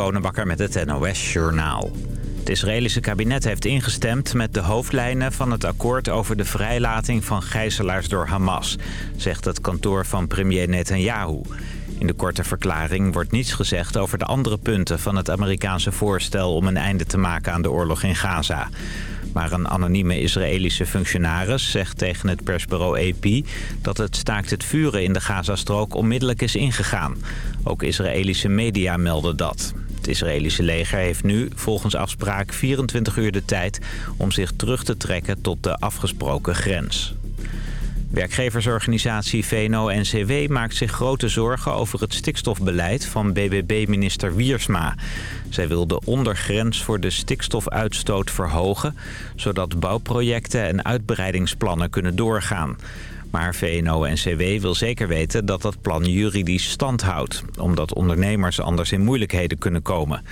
Bonenbakker met het NOS Journaal. Het Israëlische kabinet heeft ingestemd met de hoofdlijnen van het akkoord over de vrijlating van gijzelaars door Hamas, zegt het kantoor van premier Netanyahu. In de korte verklaring wordt niets gezegd over de andere punten van het Amerikaanse voorstel om een einde te maken aan de oorlog in Gaza. Maar een anonieme Israëlische functionaris zegt tegen het persbureau AP... dat het staakt het vuren in de Gazastrook onmiddellijk is ingegaan. Ook Israëlische media melden dat. Het Israëlische leger heeft nu volgens afspraak 24 uur de tijd... om zich terug te trekken tot de afgesproken grens. Werkgeversorganisatie VNO-NCW maakt zich grote zorgen over het stikstofbeleid van BBB-minister Wiersma. Zij wil de ondergrens voor de stikstofuitstoot verhogen... zodat bouwprojecten en uitbreidingsplannen kunnen doorgaan. Maar VNO-NCW wil zeker weten dat dat plan juridisch stand houdt... omdat ondernemers anders in moeilijkheden kunnen komen.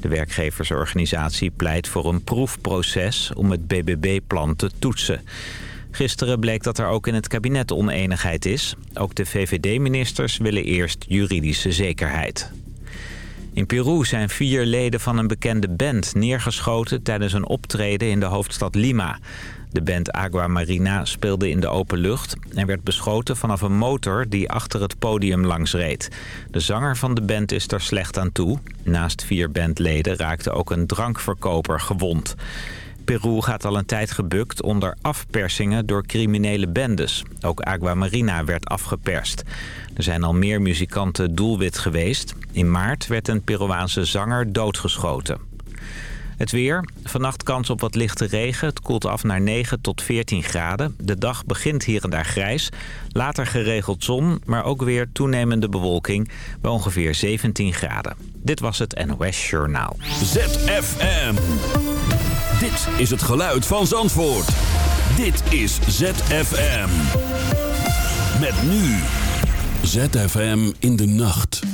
De werkgeversorganisatie pleit voor een proefproces om het BBB-plan te toetsen. Gisteren bleek dat er ook in het kabinet oneenigheid is. Ook de VVD-ministers willen eerst juridische zekerheid. In Peru zijn vier leden van een bekende band neergeschoten tijdens een optreden in de hoofdstad Lima. De band Agua Marina speelde in de open lucht en werd beschoten vanaf een motor die achter het podium langs reed. De zanger van de band is er slecht aan toe. Naast vier bandleden raakte ook een drankverkoper gewond. Peru gaat al een tijd gebukt onder afpersingen door criminele bendes. Ook Agua Marina werd afgeperst. Er zijn al meer muzikanten doelwit geweest. In maart werd een Peruaanse zanger doodgeschoten. Het weer. Vannacht kans op wat lichte regen. Het koelt af naar 9 tot 14 graden. De dag begint hier en daar grijs. Later geregeld zon, maar ook weer toenemende bewolking bij ongeveer 17 graden. Dit was het NOS Journaal. ZFM. Dit is het geluid van Zandvoort. Dit is ZFM. Met nu. ZFM in de nacht.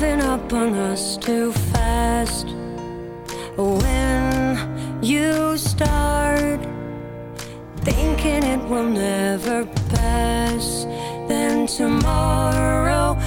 creeping up on us too fast. When you start thinking it will never pass, then tomorrow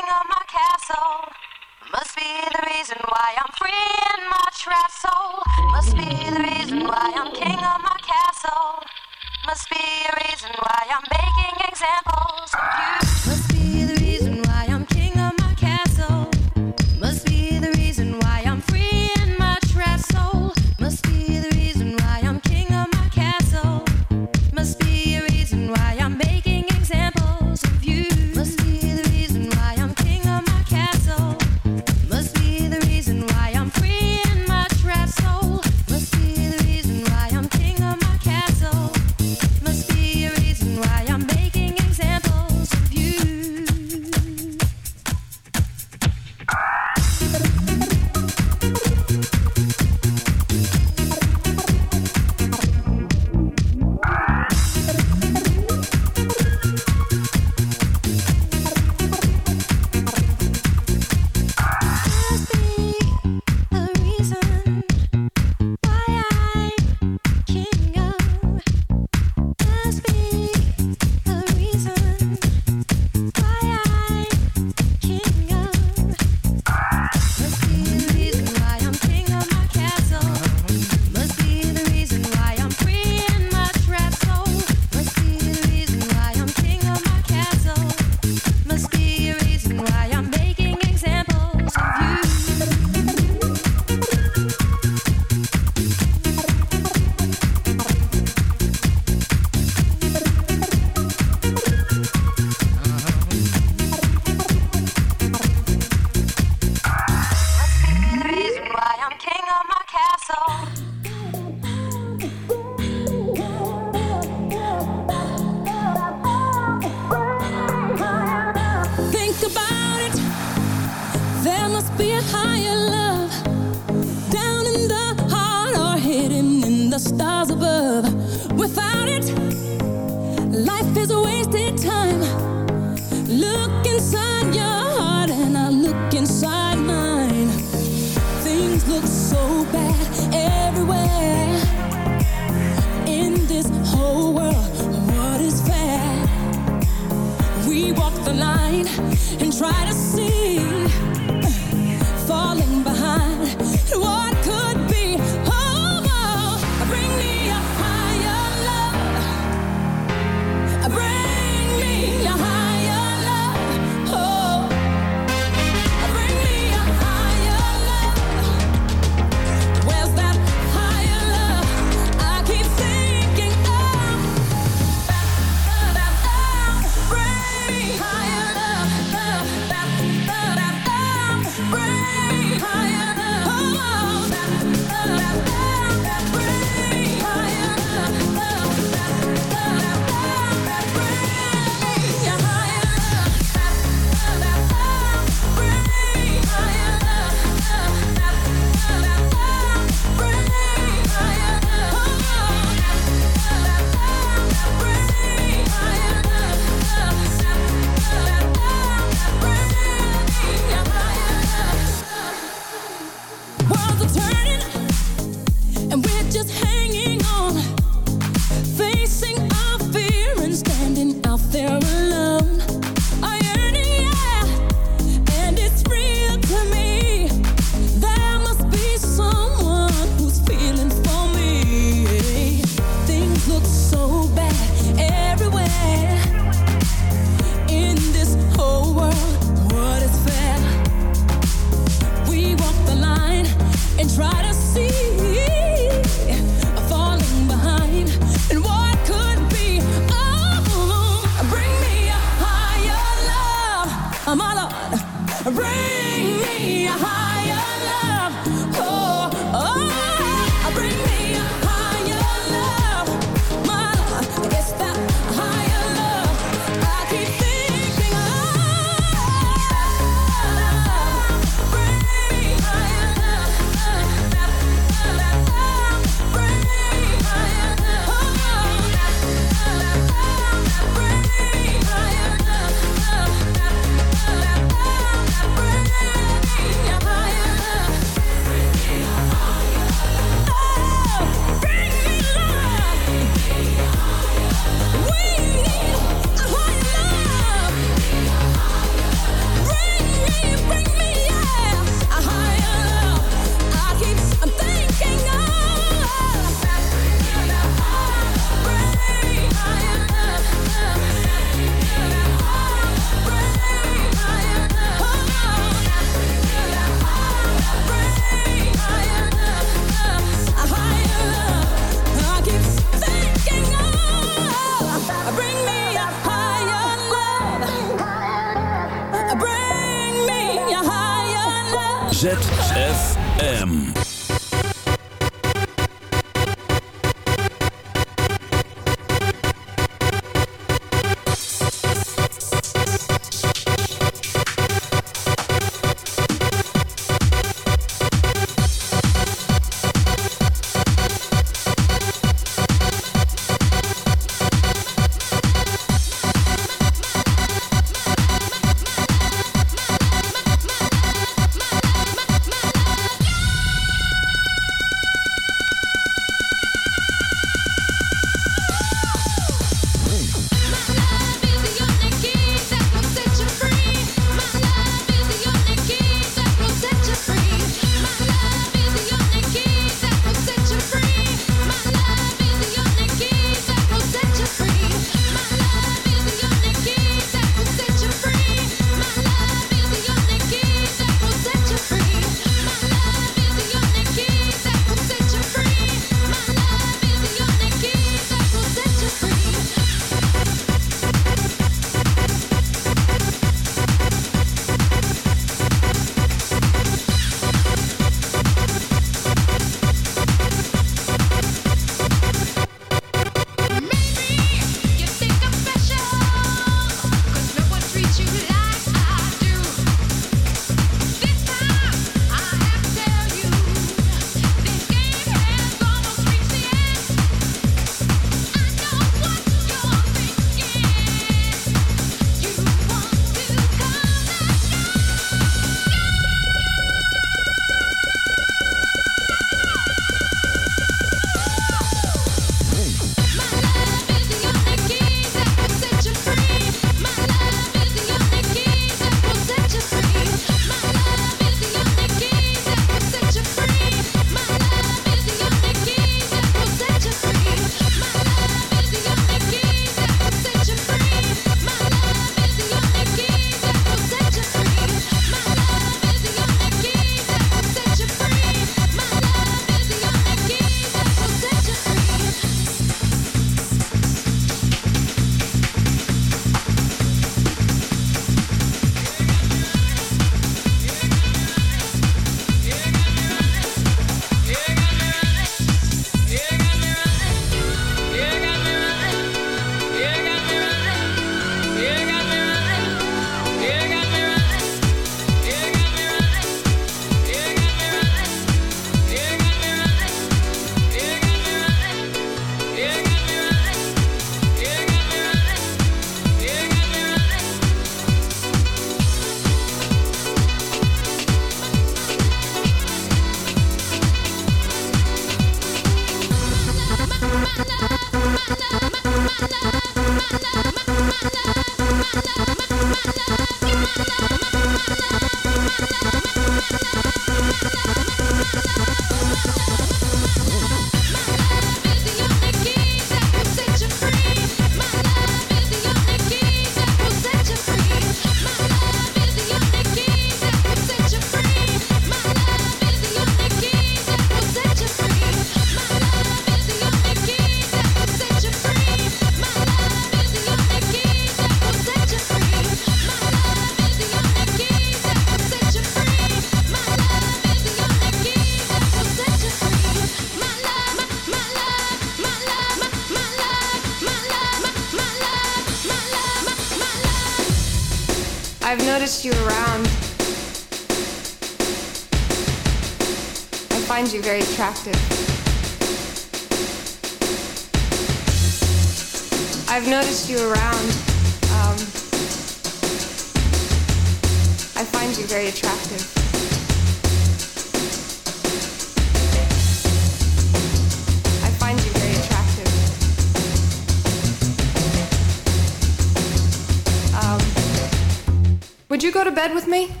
go to bed with me?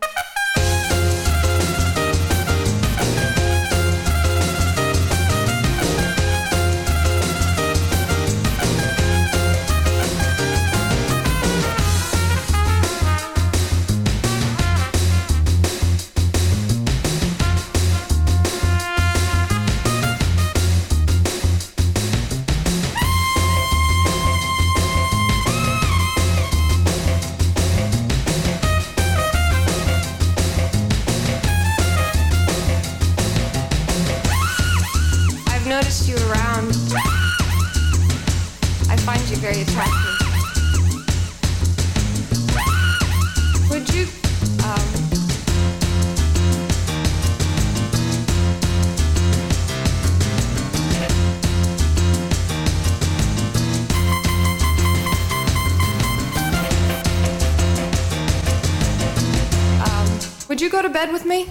bed with me?